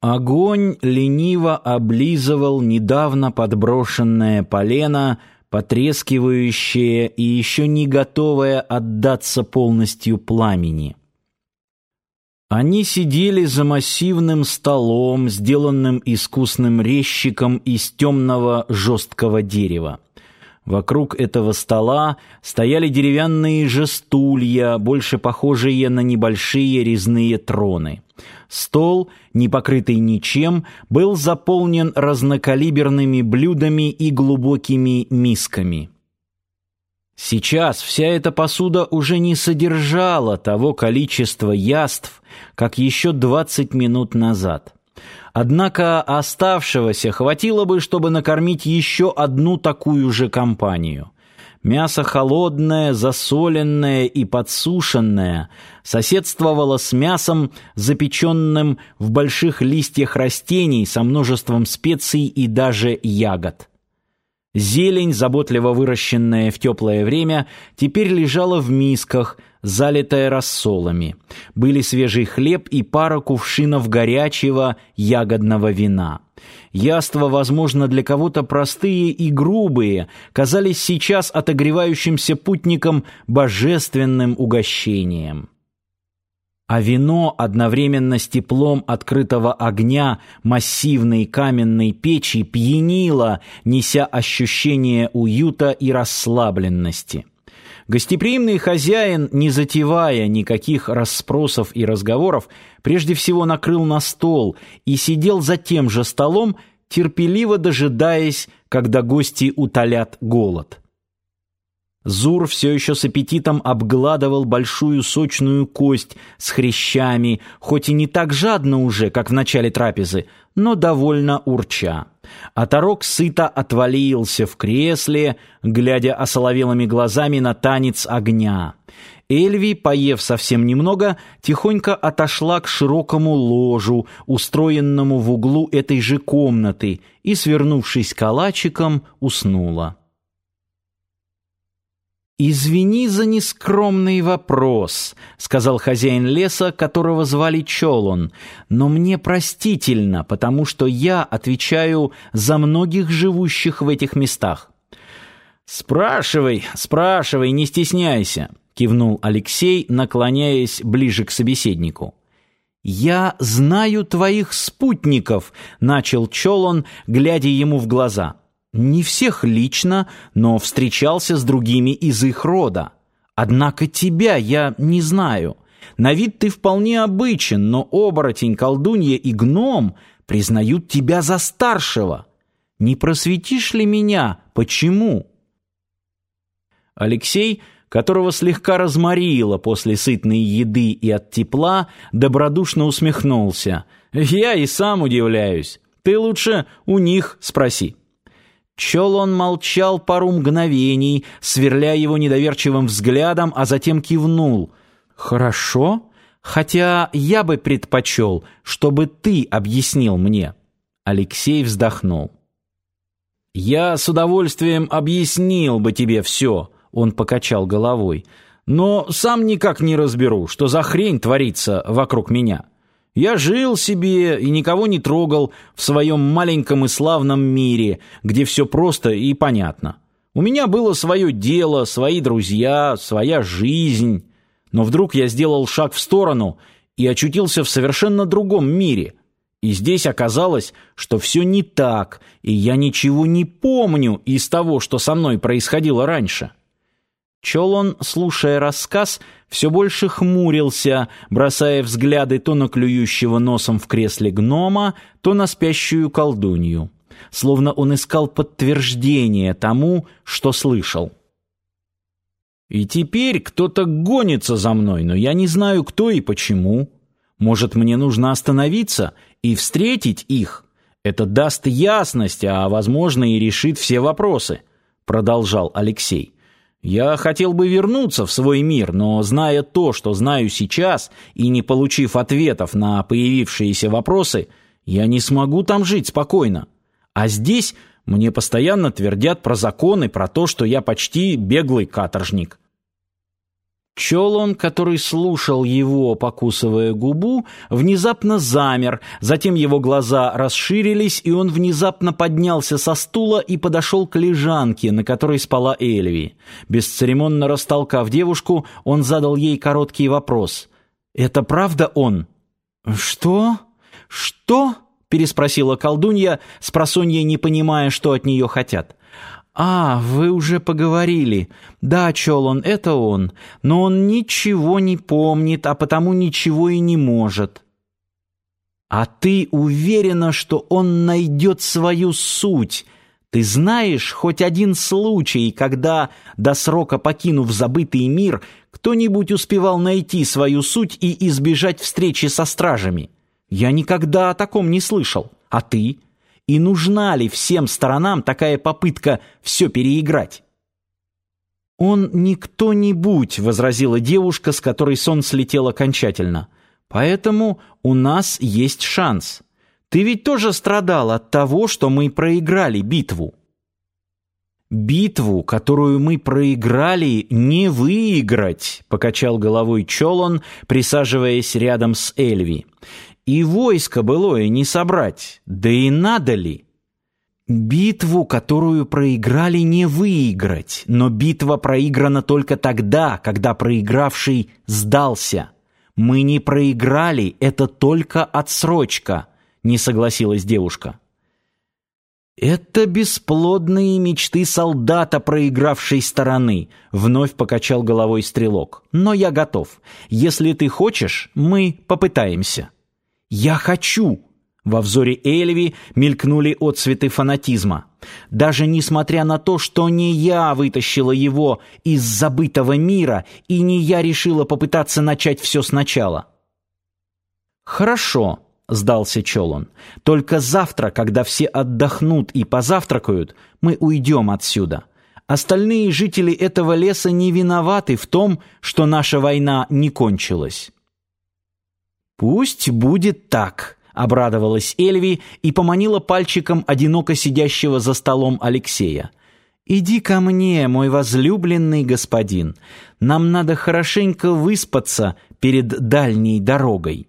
Огонь лениво облизывал недавно подброшенное полено, потрескивающее и еще не готовое отдаться полностью пламени. Они сидели за массивным столом, сделанным искусным резчиком из темного жесткого дерева. Вокруг этого стола стояли деревянные же стулья, больше похожие на небольшие резные троны. Стол, не покрытый ничем, был заполнен разнокалиберными блюдами и глубокими мисками. Сейчас вся эта посуда уже не содержала того количества яств, как еще двадцать минут назад. Однако оставшегося хватило бы, чтобы накормить еще одну такую же компанию. Мясо холодное, засоленное и подсушенное соседствовало с мясом, запеченным в больших листьях растений со множеством специй и даже ягод. Зелень, заботливо выращенная в теплое время, теперь лежала в мисках, залитая рассолами. Были свежий хлеб и пара кувшинов горячего ягодного вина. Яства, возможно, для кого-то простые и грубые, казались сейчас отогревающимся путникам божественным угощением. А вино одновременно с теплом открытого огня массивной каменной печи пьянило, неся ощущение уюта и расслабленности. Гостеприимный хозяин, не затевая никаких расспросов и разговоров, прежде всего накрыл на стол и сидел за тем же столом, терпеливо дожидаясь, когда гости утолят голод. Зур все еще с аппетитом обгладывал большую сочную кость с хрящами, хоть и не так жадно уже, как в начале трапезы, но довольно урча. А Тарок сыто отвалился в кресле, глядя осоловелыми глазами на танец огня. Эльви, поев совсем немного, тихонько отошла к широкому ложу, устроенному в углу этой же комнаты, и, свернувшись калачиком, уснула. «Извини за нескромный вопрос», — сказал хозяин леса, которого звали Чолон, «но мне простительно, потому что я отвечаю за многих живущих в этих местах». «Спрашивай, спрашивай, не стесняйся», — кивнул Алексей, наклоняясь ближе к собеседнику. «Я знаю твоих спутников», — начал Чолон, глядя ему в глаза. Не всех лично, но встречался с другими из их рода. Однако тебя я не знаю. На вид ты вполне обычен, но оборотень, колдунья и гном признают тебя за старшего. Не просветишь ли меня? Почему?» Алексей, которого слегка разморило после сытной еды и от тепла, добродушно усмехнулся. «Я и сам удивляюсь. Ты лучше у них спроси». Чел он молчал пару мгновений, сверляя его недоверчивым взглядом, а затем кивнул. «Хорошо, хотя я бы предпочел, чтобы ты объяснил мне». Алексей вздохнул. «Я с удовольствием объяснил бы тебе все», — он покачал головой, «но сам никак не разберу, что за хрень творится вокруг меня». Я жил себе и никого не трогал в своем маленьком и славном мире, где все просто и понятно. У меня было свое дело, свои друзья, своя жизнь. Но вдруг я сделал шаг в сторону и очутился в совершенно другом мире. И здесь оказалось, что все не так, и я ничего не помню из того, что со мной происходило раньше. Чолон, слушая рассказ, все больше хмурился, бросая взгляды то на клюющего носом в кресле гнома, то на спящую колдунью. Словно он искал подтверждение тому, что слышал. «И теперь кто-то гонится за мной, но я не знаю, кто и почему. Может, мне нужно остановиться и встретить их? Это даст ясность, а, возможно, и решит все вопросы», — продолжал Алексей. Я хотел бы вернуться в свой мир, но зная то, что знаю сейчас, и не получив ответов на появившиеся вопросы, я не смогу там жить спокойно. А здесь мне постоянно твердят про законы, про то, что я почти беглый каторжник. Чолон, который слушал его, покусывая губу, внезапно замер, затем его глаза расширились, и он внезапно поднялся со стула и подошел к лежанке, на которой спала Эльви. Бесцеремонно растолкав девушку, он задал ей короткий вопрос. «Это правда он?» «Что? Что?» — переспросила колдунья, с просонья не понимая, что от нее хотят. «А, вы уже поговорили. Да, Чолон, это он. Но он ничего не помнит, а потому ничего и не может». «А ты уверена, что он найдет свою суть?» Ты знаешь хоть один случай, когда, до срока покинув забытый мир, кто-нибудь успевал найти свою суть и избежать встречи со стражами? Я никогда о таком не слышал. А ты? И нужна ли всем сторонам такая попытка все переиграть? «Он не кто-нибудь», — возразила девушка, с которой сон слетел окончательно. «Поэтому у нас есть шанс. Ты ведь тоже страдал от того, что мы проиграли битву». «Битву, которую мы проиграли, не выиграть», — покачал головой Чолон, присаживаясь рядом с Эльви. И войско былое не собрать, да и надо ли? Битву, которую проиграли, не выиграть, но битва проиграна только тогда, когда проигравший сдался. Мы не проиграли, это только отсрочка, не согласилась девушка. «Это бесплодные мечты солдата проигравшей стороны», — вновь покачал головой стрелок. «Но я готов. Если ты хочешь, мы попытаемся». «Я хочу!» Во взоре Эльви мелькнули отцветы фанатизма. Даже несмотря на то, что не я вытащила его из забытого мира, и не я решила попытаться начать все сначала. «Хорошо», — сдался Чолон. «Только завтра, когда все отдохнут и позавтракают, мы уйдем отсюда. Остальные жители этого леса не виноваты в том, что наша война не кончилась». «Пусть будет так», — обрадовалась Эльви и поманила пальчиком одиноко сидящего за столом Алексея. «Иди ко мне, мой возлюбленный господин. Нам надо хорошенько выспаться перед дальней дорогой».